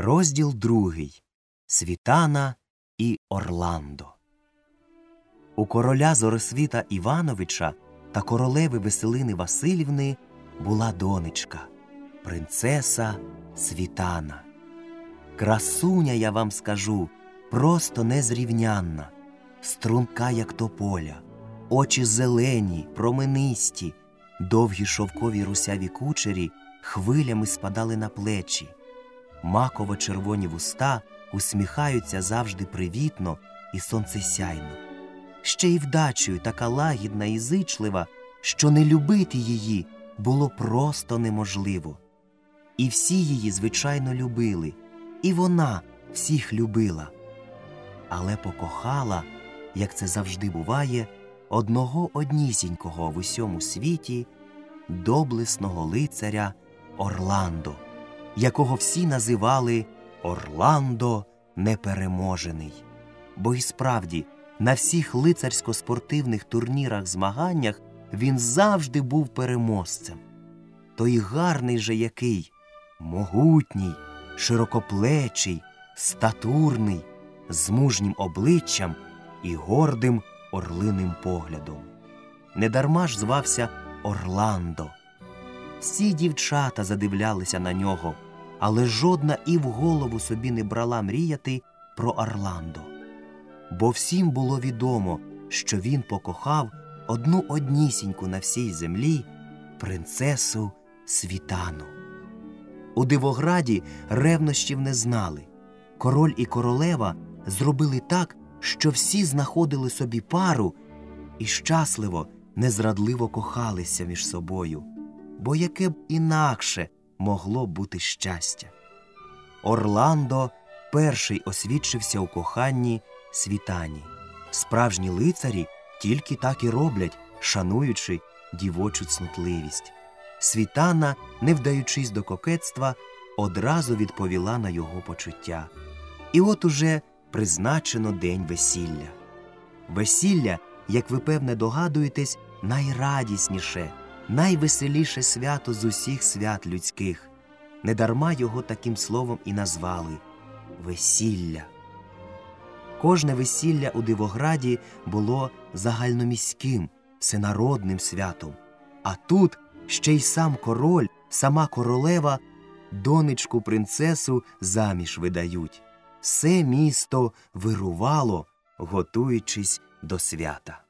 Розділ другий Світана і Орландо. У короля Зоросвіта Івановича та королеви Веселини Васильівни була донечка, принцеса Світана. Красуня, я вам скажу, просто незрівнянна, струнка, як тополя, очі зелені, променисті, довгі шовкові русяві кучері хвилями спадали на плечі маково-червоні вуста усміхаються завжди привітно і сонцесяйно. Ще й вдачею така лагідна і зичлива, що не любити її було просто неможливо. І всі її, звичайно, любили, і вона всіх любила. Але покохала, як це завжди буває, одного однісінького в усьому світі доблесного лицаря Орландо якого всі називали Орландо Непереможений. Бо й справді на всіх лицарсько-спортивних турнірах змаганнях він завжди був переможцем. Той гарний же який, могутній, широкоплечий, статурний, з мужнім обличчям і гордим орлиним поглядом. Недарма ж звався Орландо. Всі дівчата задивлялися на нього але жодна і в голову собі не брала мріяти про Орландо. Бо всім було відомо, що він покохав одну однісіньку на всій землі принцесу Світану. У Дивограді ревнощів не знали. Король і королева зробили так, що всі знаходили собі пару і щасливо, незрадливо кохалися між собою. Бо яке б інакше могло бути щастя. Орландо перший освідчився у коханні світані. Справжні лицарі тільки так і роблять, шануючи дівочу цнутливість. Світана, не вдаючись до кокетства, одразу відповіла на його почуття. І от уже призначено день весілля. Весілля, як ви певне догадуєтесь, найрадісніше найвеселіше свято з усіх свят людських. Недарма його таким словом і назвали весілля. Кожне весілля у Дивограді було загальноміським, всенародним святом. А тут ще й сам король, сама королева, донечку принцесу заміж видають. Все місто вирувало, готуючись до свята.